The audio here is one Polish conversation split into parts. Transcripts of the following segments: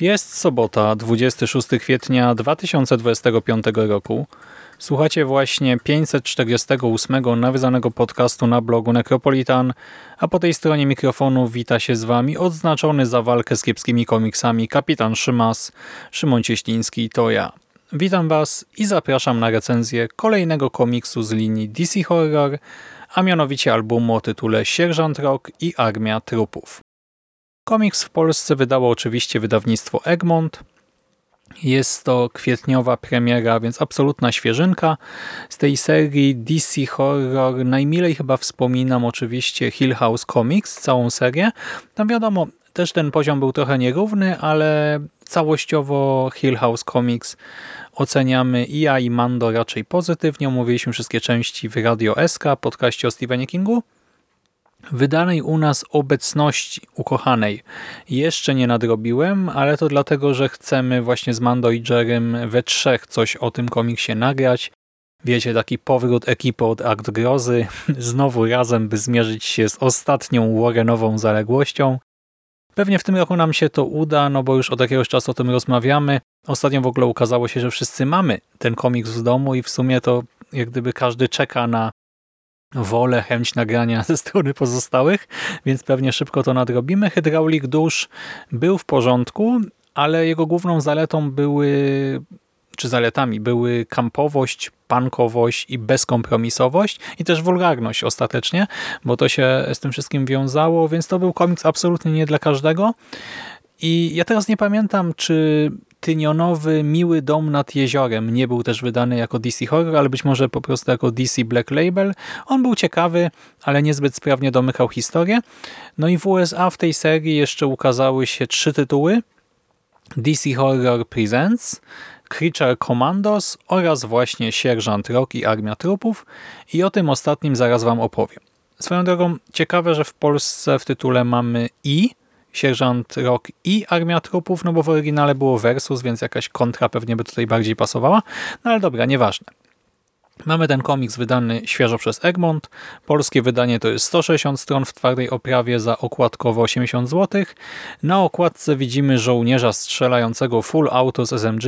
Jest sobota, 26 kwietnia 2025 roku. Słuchacie właśnie 548 nawiązanego podcastu na blogu Necropolitan, a po tej stronie mikrofonu wita się z Wami odznaczony za walkę z kiepskimi komiksami kapitan Szymas, Szymon Cieśliński to ja. Witam Was i zapraszam na recenzję kolejnego komiksu z linii DC Horror, a mianowicie albumu o tytule Sierżant Rock i Armia Trupów. Komiks w Polsce wydało oczywiście wydawnictwo Egmont. Jest to kwietniowa premiera, więc absolutna świeżynka. Z tej serii DC Horror najmilej chyba wspominam oczywiście Hill House Comics, całą serię. Tam wiadomo, też ten poziom był trochę nierówny, ale całościowo Hill House Comics oceniamy i ja i Mando raczej pozytywnie. Omówiliśmy wszystkie części w Radio SK, podcaście o Stephenie Kingu wydanej u nas obecności ukochanej jeszcze nie nadrobiłem, ale to dlatego, że chcemy właśnie z Mando i Jerem we trzech coś o tym komiksie nagrać. Wiecie, taki powrót ekipy od Akt Grozy, znowu razem, by zmierzyć się z ostatnią Warrenową zaległością. Pewnie w tym roku nam się to uda, no bo już od jakiegoś czasu o tym rozmawiamy. Ostatnio w ogóle ukazało się, że wszyscy mamy ten komiks w domu i w sumie to jak gdyby każdy czeka na wolę, chęć nagrania ze strony pozostałych, więc pewnie szybko to nadrobimy. Hydraulik dusz był w porządku, ale jego główną zaletą były, czy zaletami były kampowość, pankowość i bezkompromisowość i też wulgarność ostatecznie, bo to się z tym wszystkim wiązało, więc to był komiks absolutnie nie dla każdego. I ja teraz nie pamiętam, czy tynionowy Miły Dom nad Jeziorem nie był też wydany jako DC Horror, ale być może po prostu jako DC Black Label. On był ciekawy, ale niezbyt sprawnie domykał historię. No i w USA w tej serii jeszcze ukazały się trzy tytuły. DC Horror Presents, Creature Commandos oraz właśnie Sierżant Rock i Armia Trupów i o tym ostatnim zaraz Wam opowiem. Swoją drogą ciekawe, że w Polsce w tytule mamy i Sierżant Rock i Armia Trupów, no bo w oryginale było Versus, więc jakaś kontra pewnie by tutaj bardziej pasowała. No ale dobra, nieważne. Mamy ten komiks wydany świeżo przez Egmont. Polskie wydanie to jest 160 stron w twardej oprawie za okładkowo 80 zł. Na okładce widzimy żołnierza strzelającego full auto z SMG.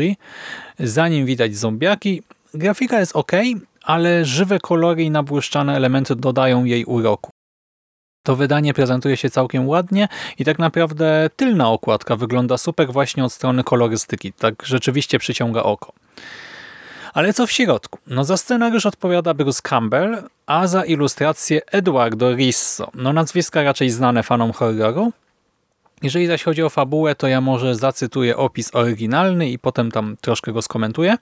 Za nim widać zombiaki. Grafika jest ok, ale żywe kolory i nabłyszczane elementy dodają jej uroku. To wydanie prezentuje się całkiem ładnie i tak naprawdę tylna okładka wygląda super właśnie od strony kolorystyki. Tak rzeczywiście przyciąga oko. Ale co w środku? No za scenariusz odpowiada Bruce Campbell, a za ilustrację Eduardo Risso. No nazwiska raczej znane fanom horroru. Jeżeli zaś chodzi o fabułę, to ja może zacytuję opis oryginalny i potem tam troszkę go skomentuję.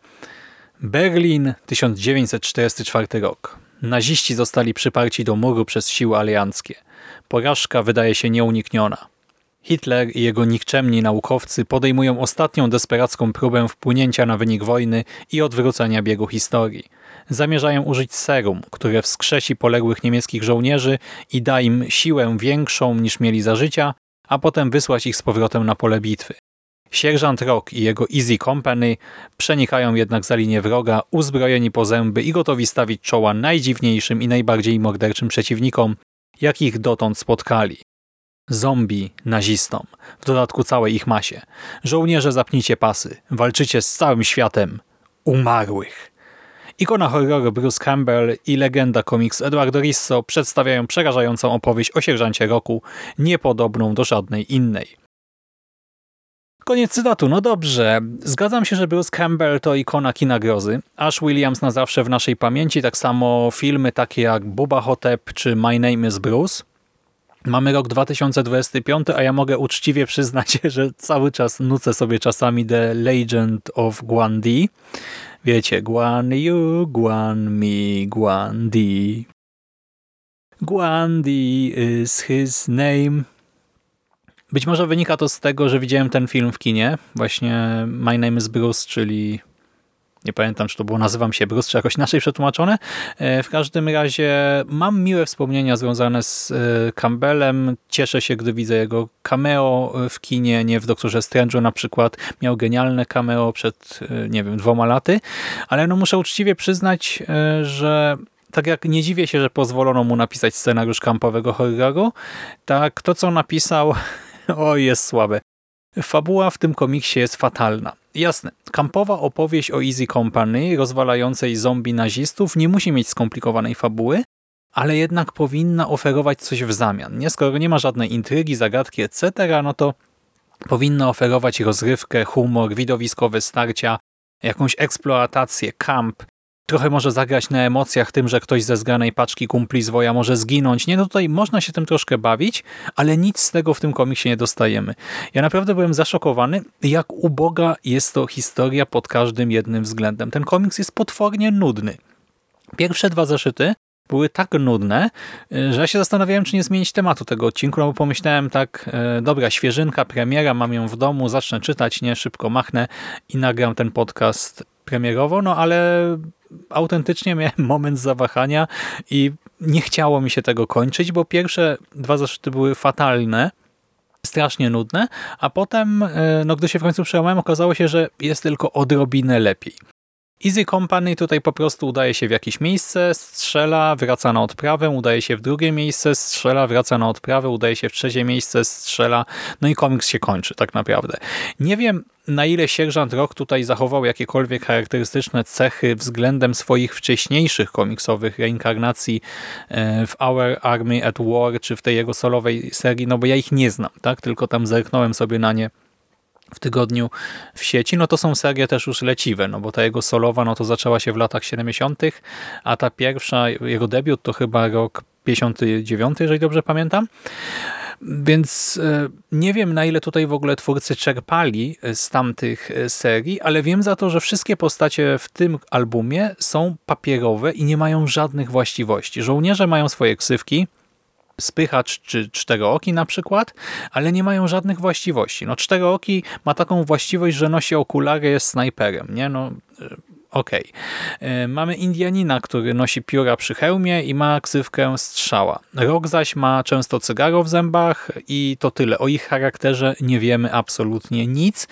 Berlin, 1944 rok. Naziści zostali przyparci do muru przez siły alianckie. Porażka wydaje się nieunikniona. Hitler i jego nikczemni naukowcy podejmują ostatnią desperacką próbę wpłynięcia na wynik wojny i odwrócenia biegu historii. Zamierzają użyć serum, które wskrzesi poległych niemieckich żołnierzy i da im siłę większą niż mieli za życia, a potem wysłać ich z powrotem na pole bitwy. Sierżant Rock i jego Easy Company przenikają jednak za linię wroga, uzbrojeni po zęby i gotowi stawić czoła najdziwniejszym i najbardziej morderczym przeciwnikom, jakich dotąd spotkali. Zombie nazistom, w dodatku całej ich masie. Żołnierze zapnijcie pasy, walczycie z całym światem umarłych. Ikona horroru Bruce Campbell i legenda komiks Eduardo Risso przedstawiają przerażającą opowieść o sierżancie roku, niepodobną do żadnej innej. Koniec cytatu. No dobrze. Zgadzam się, że Bruce Campbell to ikona kina grozy. Ash Williams na zawsze w naszej pamięci. Tak samo filmy takie jak Buba Hotep czy My Name is Bruce. Mamy rok 2025, a ja mogę uczciwie przyznać, że cały czas nucę sobie czasami The Legend of Guandi, Wiecie, Guan Yu, Guan Mi, Guan Di. Guan is his name. Być może wynika to z tego, że widziałem ten film w kinie. Właśnie My Name is Bruce, czyli nie pamiętam, czy to było Nazywam się Bruce, czy jakoś inaczej przetłumaczone. E, w każdym razie mam miłe wspomnienia związane z e, Campbellem. Cieszę się, gdy widzę jego cameo w kinie, nie w Doktorze Strange'u na przykład. Miał genialne cameo przed, e, nie wiem, dwoma laty, ale no muszę uczciwie przyznać, że tak jak nie dziwię się, że pozwolono mu napisać scenariusz kampowego horroru, tak to, co napisał, o jest słabe. Fabuła w tym komiksie jest fatalna. Jasne, kampowa opowieść o Easy Company rozwalającej zombie nazistów nie musi mieć skomplikowanej fabuły, ale jednak powinna oferować coś w zamian. Nie? Skoro nie ma żadnej intrygi, zagadki, etc., no to powinna oferować rozrywkę, humor, widowiskowe starcia, jakąś eksploatację, kamp, trochę może zagrać na emocjach tym, że ktoś ze zgranej paczki kumpli zwoja może zginąć. Nie, no tutaj można się tym troszkę bawić, ale nic z tego w tym komiksie nie dostajemy. Ja naprawdę byłem zaszokowany, jak uboga jest to historia pod każdym jednym względem. Ten komiks jest potwornie nudny. Pierwsze dwa zeszyty były tak nudne, że ja się zastanawiałem, czy nie zmienić tematu tego odcinku, no bo pomyślałem tak, e, dobra, świeżynka, premiera, mam ją w domu, zacznę czytać, nie, szybko machnę i nagram ten podcast premierowo, no ale autentycznie miałem moment zawahania i nie chciało mi się tego kończyć, bo pierwsze dwa zeszyty były fatalne, strasznie nudne, a potem, e, no gdy się w końcu przełamałem, okazało się, że jest tylko odrobinę lepiej. Easy Company tutaj po prostu udaje się w jakieś miejsce, strzela, wraca na odprawę, udaje się w drugie miejsce, strzela, wraca na odprawę, udaje się w trzecie miejsce, strzela, no i komiks się kończy tak naprawdę. Nie wiem na ile sierżant Rock tutaj zachował jakiekolwiek charakterystyczne cechy względem swoich wcześniejszych komiksowych reinkarnacji e, w Our Army at War, czy w tej jego solowej serii, no bo ja ich nie znam, tak? tylko tam zerknąłem sobie na nie w tygodniu w sieci, no to są serie też już leciwe, no bo ta jego solowa, no to zaczęła się w latach 70., a ta pierwsza, jego debiut to chyba rok 59, jeżeli dobrze pamiętam. Więc e, nie wiem, na ile tutaj w ogóle twórcy czerpali e, z tamtych e, serii, ale wiem za to, że wszystkie postacie w tym albumie są papierowe i nie mają żadnych właściwości. Żołnierze mają swoje ksywki, spychacz czy czterooki na przykład, ale nie mają żadnych właściwości. No czterooki ma taką właściwość, że nosi okulary, jest snajperem, nie? No okej. Okay. Mamy Indianina, który nosi pióra przy hełmie i ma ksywkę strzała. Rok zaś ma często cygaro w zębach i to tyle. O ich charakterze nie wiemy absolutnie nic.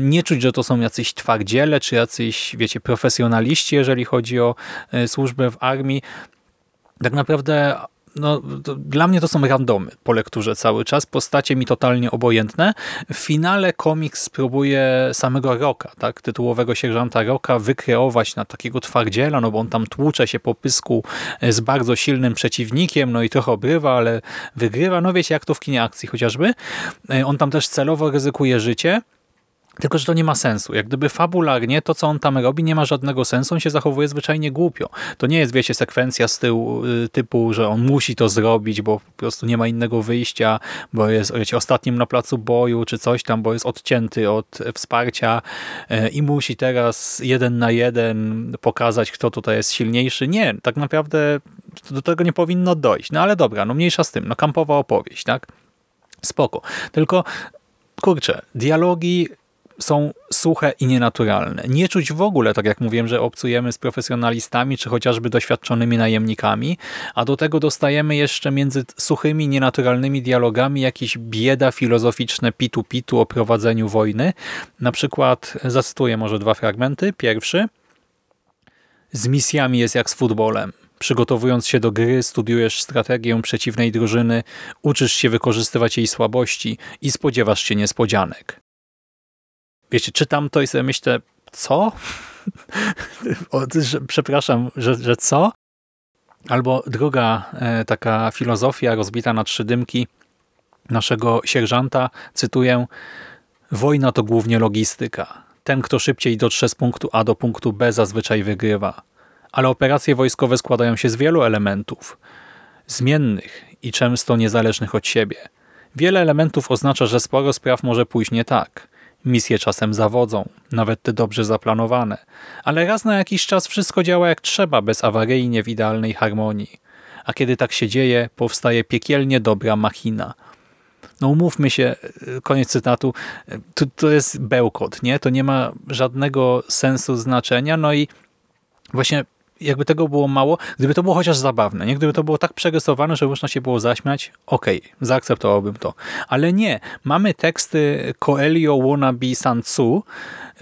Nie czuć, że to są jacyś twardziele, czy jacyś, wiecie, profesjonaliści, jeżeli chodzi o e, służbę w armii. Tak naprawdę no, dla mnie to są randomy po lekturze cały czas, postacie mi totalnie obojętne. W finale komiks spróbuje samego Roka, tak, tytułowego sierżanta Roka wykreować na takiego twardziela, no bo on tam tłucze się po pysku z bardzo silnym przeciwnikiem, no i trochę obrywa, ale wygrywa, no wiecie jak to w kinie akcji chociażby. E, on tam też celowo ryzykuje życie, tylko, że to nie ma sensu. Jak gdyby fabularnie to, co on tam robi, nie ma żadnego sensu. On się zachowuje zwyczajnie głupio. To nie jest, wiecie, sekwencja z tyłu y, typu, że on musi to zrobić, bo po prostu nie ma innego wyjścia, bo jest wiecie, ostatnim na placu boju, czy coś tam, bo jest odcięty od wsparcia y, i musi teraz jeden na jeden pokazać, kto tutaj jest silniejszy. Nie, tak naprawdę do tego nie powinno dojść. No ale dobra, no mniejsza z tym. No kampowa opowieść, tak? Spoko. Tylko kurczę, dialogi są suche i nienaturalne. Nie czuć w ogóle, tak jak mówiłem, że obcujemy z profesjonalistami, czy chociażby doświadczonymi najemnikami, a do tego dostajemy jeszcze między suchymi, nienaturalnymi dialogami jakieś bieda filozoficzne pitu-pitu o prowadzeniu wojny. Na przykład, zacytuję może dwa fragmenty. Pierwszy. Z misjami jest jak z futbolem. Przygotowując się do gry, studiujesz strategię przeciwnej drużyny, uczysz się wykorzystywać jej słabości i spodziewasz się niespodzianek wiecie, czytam to i sobie myślę, co? przepraszam, że, że co? Albo druga e, taka filozofia rozbita na trzy dymki naszego sierżanta, cytuję, wojna to głównie logistyka. Ten, kto szybciej dotrze z punktu A do punktu B zazwyczaj wygrywa. Ale operacje wojskowe składają się z wielu elementów, zmiennych i często niezależnych od siebie. Wiele elementów oznacza, że sporo spraw może pójść nie tak. Misje czasem zawodzą, nawet te dobrze zaplanowane, ale raz na jakiś czas wszystko działa jak trzeba, bezawaryjnie w idealnej harmonii. A kiedy tak się dzieje, powstaje piekielnie dobra machina. No umówmy się, koniec cytatu, to, to jest bełkot, nie? To nie ma żadnego sensu, znaczenia, no i właśnie jakby tego było mało, gdyby to było chociaż zabawne, nie? Gdyby to było tak przerysowane, że można się było zaśmiać, okej, okay, zaakceptowałbym to. Ale nie, mamy teksty Coelho, Wannabe, Sansu,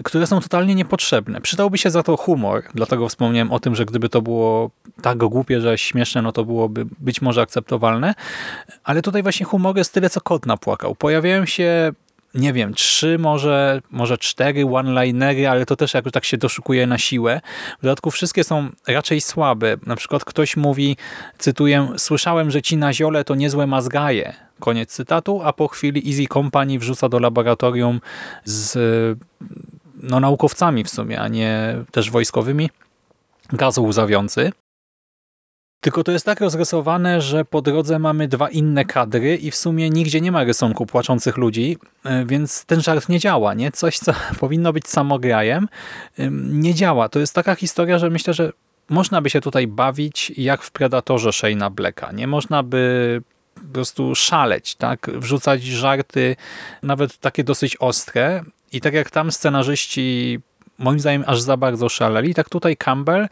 które są totalnie niepotrzebne. Przydałby się za to humor, dlatego wspomniałem o tym, że gdyby to było tak głupie, że śmieszne, no to byłoby być może akceptowalne, ale tutaj właśnie humor jest tyle, co kot napłakał. Pojawiają się nie wiem, trzy, może, może cztery one-linery, ale to też jakoś tak się doszukuje na siłę. W dodatku wszystkie są raczej słabe. Na przykład ktoś mówi, cytuję, słyszałem, że ci na ziole to niezłe mazgaje. Koniec cytatu, a po chwili Easy Company wrzuca do laboratorium z no, naukowcami w sumie, a nie też wojskowymi gaz łzawiący. Tylko to jest tak rozrysowane, że po drodze mamy dwa inne kadry i w sumie nigdzie nie ma rysunku płaczących ludzi, e, więc ten żart nie działa. nie? Coś, co powinno być samograjem, nie działa. To jest taka historia, że myślę, że można by się tutaj bawić jak w Predatorze Shane'a Blacka. Nie można by po prostu szaleć, tak? wrzucać żarty, nawet takie dosyć ostre. I tak jak tam scenarzyści moim zdaniem aż za bardzo szaleli, tak tutaj Campbell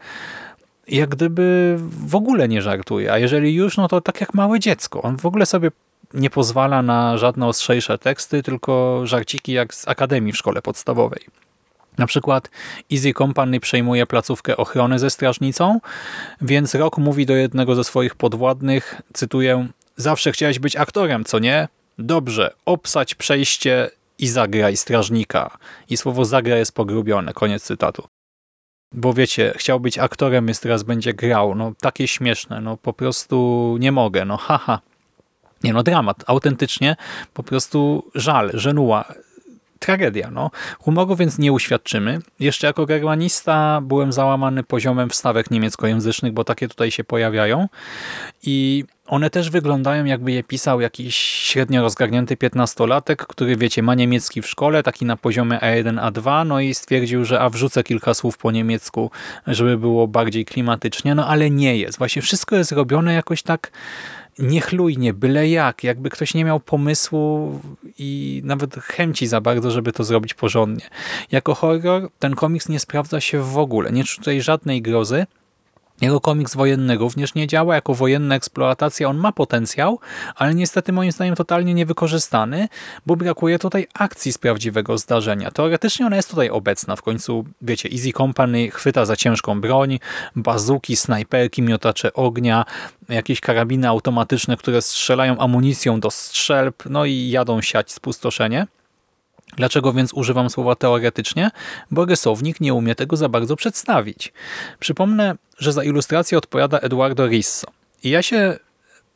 jak gdyby w ogóle nie żartuje, a jeżeli już, no to tak jak małe dziecko. On w ogóle sobie nie pozwala na żadne ostrzejsze teksty, tylko żarciki jak z akademii w szkole podstawowej. Na przykład Easy Company przejmuje placówkę ochrony ze strażnicą, więc Rock mówi do jednego ze swoich podwładnych, cytuję, zawsze chciałeś być aktorem, co nie? Dobrze, obsać przejście i zagraj strażnika. I słowo zagra jest pogrubione, koniec cytatu bo wiecie, chciał być aktorem, jest teraz będzie grał. No takie śmieszne, no po prostu nie mogę, no haha. Nie no, dramat, autentycznie po prostu żal, żenuła, tragedia. No. Humoru więc nie uświadczymy. Jeszcze jako germanista byłem załamany poziomem wstawek niemieckojęzycznych, bo takie tutaj się pojawiają i one też wyglądają jakby je pisał jakiś średnio rozgarnięty piętnastolatek, który wiecie, ma niemiecki w szkole, taki na poziomie A1, A2, no i stwierdził, że a wrzucę kilka słów po niemiecku, żeby było bardziej klimatycznie, no ale nie jest. Właśnie wszystko jest robione jakoś tak niechlujnie, byle jak, jakby ktoś nie miał pomysłu i nawet chęci za bardzo, żeby to zrobić porządnie. Jako horror ten komiks nie sprawdza się w ogóle, nie tutaj żadnej grozy, jego komiks wojenny również nie działa. Jako wojenna eksploatacja on ma potencjał, ale niestety moim zdaniem totalnie niewykorzystany, bo brakuje tutaj akcji z prawdziwego zdarzenia. Teoretycznie ona jest tutaj obecna. W końcu, wiecie, Easy Company chwyta za ciężką broń, bazuki, snajperki, miotacze ognia, jakieś karabiny automatyczne, które strzelają amunicją do strzelb, no i jadą siać spustoszenie. Dlaczego więc używam słowa teoretycznie? Bo rysownik nie umie tego za bardzo przedstawić. Przypomnę, że za ilustrację odpowiada Eduardo Risso. I ja się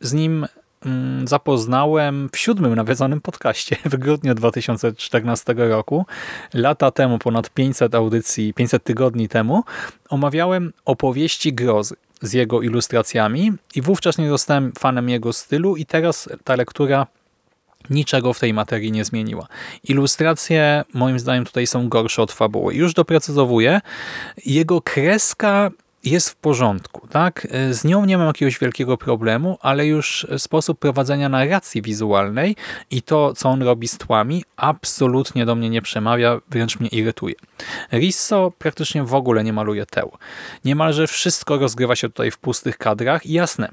z nim mm, zapoznałem w siódmym nawiedzonym podcaście w grudniu 2014 roku. Lata temu, ponad 500 audycji, 500 tygodni temu, omawiałem opowieści grozy z jego ilustracjami i wówczas nie zostałem fanem jego stylu i teraz ta lektura niczego w tej materii nie zmieniła. Ilustracje moim zdaniem tutaj są gorsze od fabuły. Już doprecyzowuję, jego kreska jest w porządku, tak? Z nią nie mam jakiegoś wielkiego problemu, ale już sposób prowadzenia narracji wizualnej i to, co on robi z tłami, absolutnie do mnie nie przemawia, wręcz mnie irytuje. Risso praktycznie w ogóle nie maluje teł. Niemalże wszystko rozgrywa się tutaj w pustych kadrach i jasne,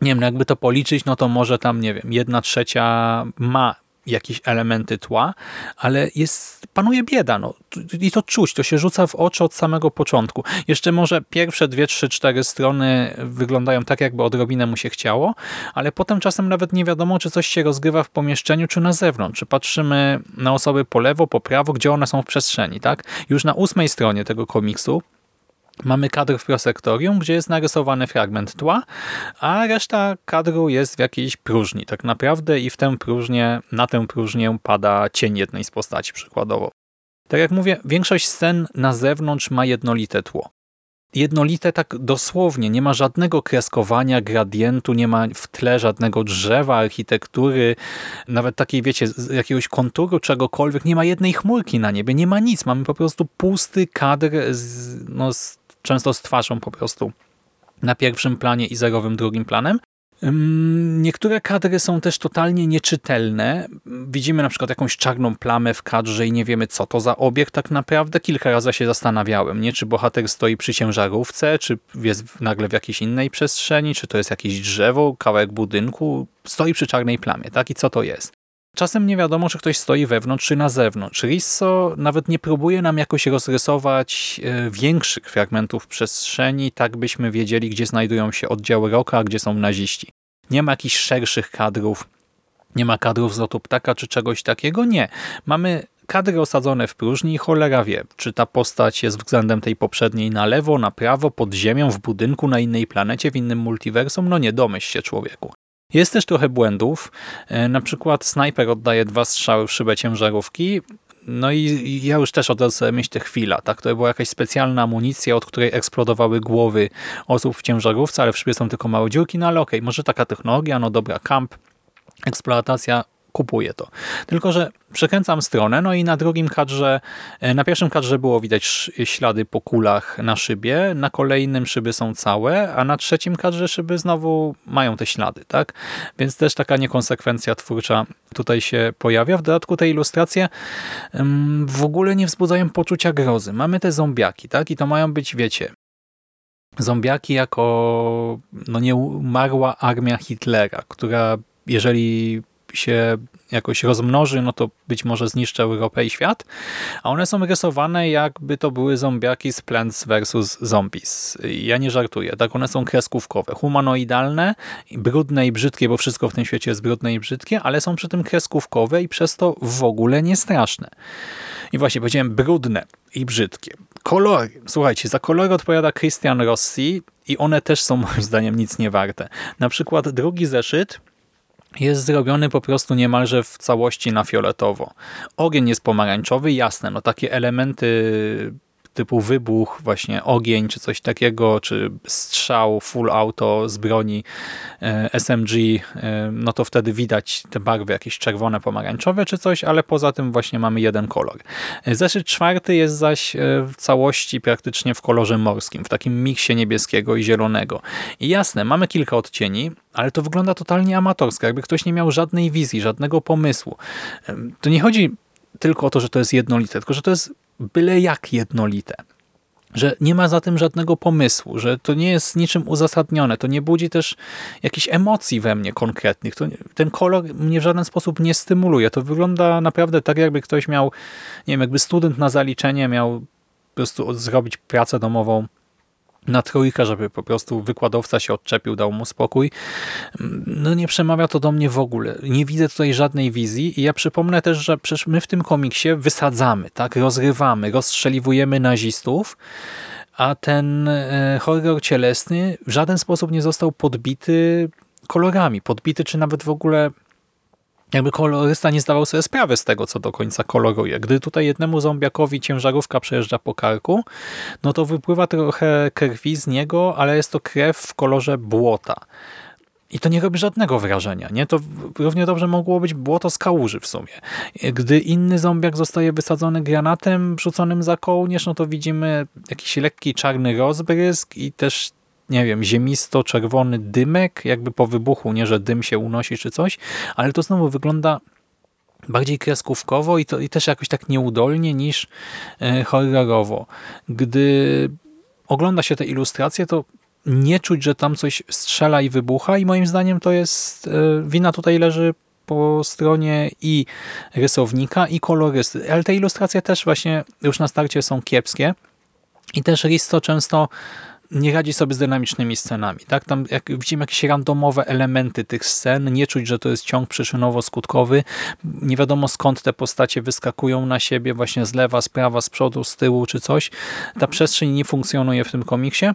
nie wiem, no jakby to policzyć, no to może tam, nie wiem, jedna trzecia ma jakieś elementy tła, ale jest, panuje bieda, no. I to czuć, to się rzuca w oczy od samego początku. Jeszcze może pierwsze dwie, trzy, cztery strony wyglądają tak, jakby odrobinę mu się chciało, ale potem czasem nawet nie wiadomo, czy coś się rozgrywa w pomieszczeniu, czy na zewnątrz. Czy patrzymy na osoby po lewo, po prawo, gdzie one są w przestrzeni, tak? Już na ósmej stronie tego komiksu Mamy kadr w prosektorium, gdzie jest narysowany fragment tła, a reszta kadru jest w jakiejś próżni tak naprawdę i w tę próżnię, na tę próżnię pada cień jednej z postaci przykładowo. Tak jak mówię, większość scen na zewnątrz ma jednolite tło. jednolite tak dosłownie. Nie ma żadnego kreskowania, gradientu, nie ma w tle żadnego drzewa, architektury, nawet takiej, wiecie, jakiegoś konturu, czegokolwiek. Nie ma jednej chmurki na niebie, nie ma nic. Mamy po prostu pusty kadr, z, no, z, często z twarzą po prostu na pierwszym planie i zerowym drugim planem. Niektóre kadry są też totalnie nieczytelne. Widzimy na przykład jakąś czarną plamę w kadrze i nie wiemy, co to za obiekt tak naprawdę. Kilka razy się zastanawiałem, nie? czy bohater stoi przy ciężarówce, czy jest nagle w jakiejś innej przestrzeni, czy to jest jakieś drzewo, kawałek budynku. Stoi przy czarnej plamie, tak? I co to jest? Czasem nie wiadomo, czy ktoś stoi wewnątrz, czy na zewnątrz. Risso nawet nie próbuje nam jakoś rozrysować e, większych fragmentów przestrzeni, tak byśmy wiedzieli, gdzie znajdują się oddziały roka, a gdzie są naziści. Nie ma jakichś szerszych kadrów, nie ma kadrów z lotu ptaka, czy czegoś takiego. Nie. Mamy kadry osadzone w próżni i cholera wie, czy ta postać jest względem tej poprzedniej na lewo, na prawo, pod ziemią, w budynku, na innej planecie, w innym multiversum. No nie domyśl się człowieku. Jest też trochę błędów. E, na przykład snajper oddaje dwa strzały w szybę ciężarówki, no i ja już też od razu sobie myślę chwila, tak? To była jakaś specjalna amunicja, od której eksplodowały głowy osób w ciężarówce, ale w szybie są tylko małe dziurki, no ale okej, może taka technologia, no dobra, kamp, eksploatacja, kupuję to. Tylko, że przekręcam stronę, no i na drugim kadrze, e, na pierwszym kadrze było widać ślady po kulach na szybie, na kolejnym szyby są całe, a na trzecim kadrze szyby znowu mają te ślady, tak? Więc też taka niekonsekwencja twórcza tutaj się pojawia. W dodatku te ilustracje w ogóle nie wzbudzają poczucia grozy. Mamy te zombiaki, tak? I to mają być, wiecie, zombiaki jako no nieumarła armia Hitlera, która jeżeli się jakoś rozmnoży, no to być może zniszczy Europę i świat. A one są rysowane jakby to były zombiaki z Plants vs. Zombies. Ja nie żartuję. Tak, one są kreskówkowe, humanoidalne, brudne i brzydkie, bo wszystko w tym świecie jest brudne i brzydkie, ale są przy tym kreskówkowe i przez to w ogóle nie straszne. I właśnie powiedziałem brudne i brzydkie. Kolory. Słuchajcie, za kolory odpowiada Christian Rossi i one też są moim zdaniem nic nie warte. Na przykład drugi zeszyt jest zrobiony po prostu niemalże w całości na fioletowo. Ogień jest pomarańczowy, jasne, no takie elementy typu wybuch, właśnie ogień, czy coś takiego, czy strzał full auto z broni e, SMG, e, no to wtedy widać te barwy jakieś czerwone, pomarańczowe, czy coś, ale poza tym właśnie mamy jeden kolor. Zeszyt czwarty jest zaś e, w całości praktycznie w kolorze morskim, w takim miksie niebieskiego i zielonego. I jasne, mamy kilka odcieni, ale to wygląda totalnie amatorsko, jakby ktoś nie miał żadnej wizji, żadnego pomysłu. To nie chodzi tylko o to, że to jest jednolite, tylko że to jest byle jak jednolite. Że nie ma za tym żadnego pomysłu, że to nie jest niczym uzasadnione, to nie budzi też jakichś emocji we mnie konkretnych. To, ten kolor mnie w żaden sposób nie stymuluje. To wygląda naprawdę tak, jakby ktoś miał, nie wiem, jakby student na zaliczenie miał po prostu zrobić pracę domową na trójkę, żeby po prostu wykładowca się odczepił, dał mu spokój. No nie przemawia to do mnie w ogóle. Nie widzę tutaj żadnej wizji i ja przypomnę też, że przecież my w tym komiksie wysadzamy, tak, rozrywamy, rozstrzeliwujemy nazistów, a ten e, horror cielesny w żaden sposób nie został podbity kolorami, podbity czy nawet w ogóle jakby kolorysta nie zdawał sobie sprawy z tego, co do końca koloruje. Gdy tutaj jednemu zombiakowi ciężarówka przejeżdża po karku, no to wypływa trochę krwi z niego, ale jest to krew w kolorze błota. I to nie robi żadnego wrażenia. Nie? To równie dobrze mogło być błoto z kałuży w sumie. Gdy inny zombiak zostaje wysadzony granatem wrzuconym za kołnierz, no to widzimy jakiś lekki czarny rozbrysk i też nie wiem, ziemisto-czerwony dymek, jakby po wybuchu, nie, że dym się unosi czy coś, ale to znowu wygląda bardziej kreskówkowo i, to, i też jakoś tak nieudolnie niż e, horrorowo. Gdy ogląda się te ilustracje, to nie czuć, że tam coś strzela i wybucha i moim zdaniem to jest, e, wina tutaj leży po stronie i rysownika i kolorysty, ale te ilustracje też właśnie już na starcie są kiepskie i też Risto często nie radzi sobie z dynamicznymi scenami. Tak? Tam jak widzimy jakieś randomowe elementy tych scen, nie czuć, że to jest ciąg przyczynowo-skutkowy. Nie wiadomo skąd te postacie wyskakują na siebie, właśnie z lewa, z prawa, z przodu, z tyłu czy coś. Ta przestrzeń nie funkcjonuje w tym komiksie.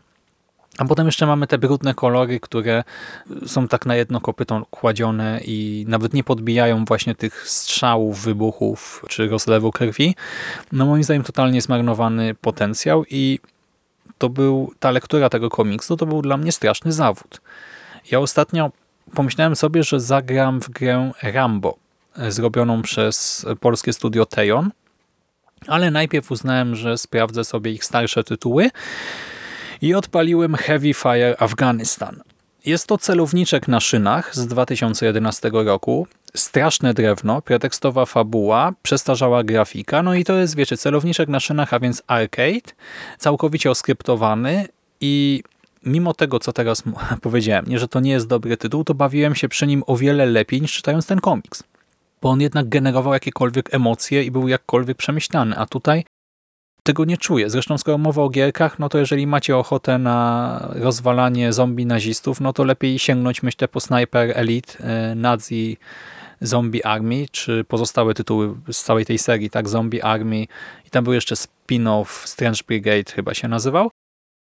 A potem jeszcze mamy te brudne kolory, które są tak na jedno kopyto kładzione i nawet nie podbijają właśnie tych strzałów, wybuchów czy rozlewu krwi. No moim zdaniem totalnie zmarnowany potencjał i to był, ta lektura tego komiksu to był dla mnie straszny zawód. Ja ostatnio pomyślałem sobie, że zagram w grę Rambo, e, zrobioną przez polskie studio Tejon, ale najpierw uznałem, że sprawdzę sobie ich starsze tytuły i odpaliłem Heavy Fire Afghanistan. Jest to celowniczek na szynach z 2011 roku. Straszne drewno, pretekstowa fabuła, przestarzała grafika. No i to jest, wiecie, celowniczek na szynach, a więc arcade, całkowicie oskryptowany i mimo tego, co teraz powiedziałem, nie, że to nie jest dobry tytuł, to bawiłem się przy nim o wiele lepiej niż czytając ten komiks. Bo on jednak generował jakiekolwiek emocje i był jakkolwiek przemyślany, a tutaj tego nie czuję. Zresztą skoro mowa o gierkach, no to jeżeli macie ochotę na rozwalanie zombie nazistów, no to lepiej sięgnąć, myślę, po Sniper Elite, e, Nazi Zombie Army, czy pozostałe tytuły z całej tej serii, tak, Zombie Army i tam był jeszcze spin-off Strange Brigade chyba się nazywał.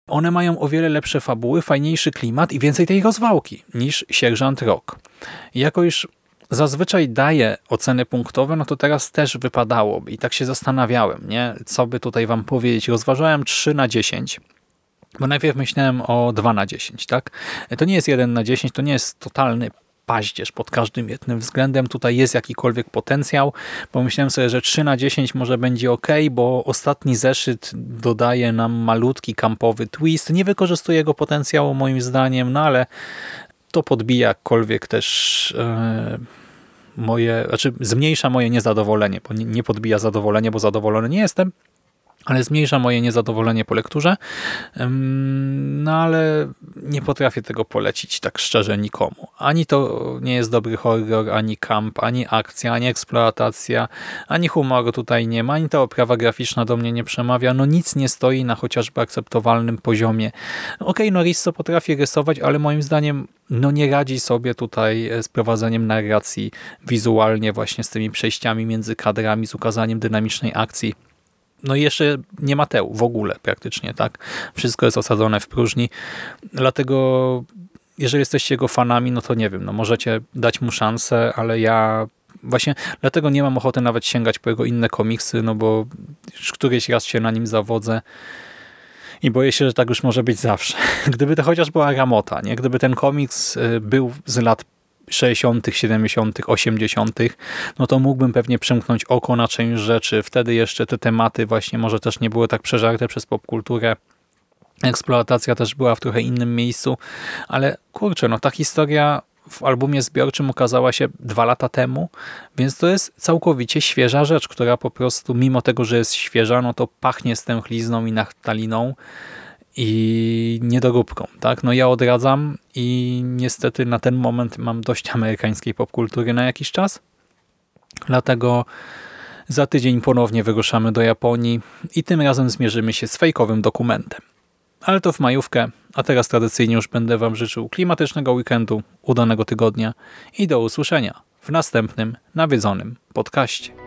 One mają o wiele lepsze fabuły, fajniejszy klimat i więcej tej rozwałki niż Sierżant Rock. Jako już zazwyczaj daję oceny punktowe, no to teraz też wypadałoby i tak się zastanawiałem, nie? co by tutaj wam powiedzieć. Rozważałem 3 na 10, bo najpierw myślałem o 2 na 10, tak? To nie jest 1 na 10, to nie jest totalny paździerz pod każdym jednym względem. Tutaj jest jakikolwiek potencjał. Pomyślałem sobie, że 3 na 10 może będzie ok, bo ostatni zeszyt dodaje nam malutki kampowy twist. Nie wykorzystuje jego potencjału moim zdaniem, no ale to podbija jakkolwiek też e, moje, znaczy zmniejsza moje niezadowolenie, bo nie podbija zadowolenie, bo zadowolony nie jestem, ale zmniejsza moje niezadowolenie po lekturze. No ale nie potrafię tego polecić tak szczerze nikomu. Ani to nie jest dobry horror, ani camp, ani akcja, ani eksploatacja, ani humoru tutaj nie ma, ani ta oprawa graficzna do mnie nie przemawia. No nic nie stoi na chociażby akceptowalnym poziomie. Okej, okay, no Risso potrafi rysować, ale moim zdaniem no nie radzi sobie tutaj z prowadzeniem narracji wizualnie właśnie z tymi przejściami między kadrami, z ukazaniem dynamicznej akcji no i jeszcze nie ma teł w ogóle praktycznie, tak? Wszystko jest osadzone w próżni, dlatego jeżeli jesteście jego fanami, no to nie wiem, no możecie dać mu szansę, ale ja właśnie dlatego nie mam ochoty nawet sięgać po jego inne komiksy, no bo już któryś raz się na nim zawodzę i boję się, że tak już może być zawsze. Gdyby to chociaż była Ramota, nie? Gdyby ten komiks y, był z lat 60., 70., 80., no to mógłbym pewnie przymknąć oko na część rzeczy. Wtedy jeszcze te tematy właśnie może też nie były tak przeżarte przez popkulturę. Eksploatacja też była w trochę innym miejscu, ale kurczę, no ta historia w albumie zbiorczym ukazała się dwa lata temu, więc to jest całkowicie świeża rzecz, która po prostu mimo tego, że jest świeża, no to pachnie stęchlizną i naftaliną i niedoróbką. Tak? No ja odradzam i niestety na ten moment mam dość amerykańskiej popkultury na jakiś czas. Dlatego za tydzień ponownie wyruszamy do Japonii i tym razem zmierzymy się z fejkowym dokumentem. Ale to w majówkę, a teraz tradycyjnie już będę Wam życzył klimatycznego weekendu, udanego tygodnia i do usłyszenia w następnym nawiedzonym podcaście.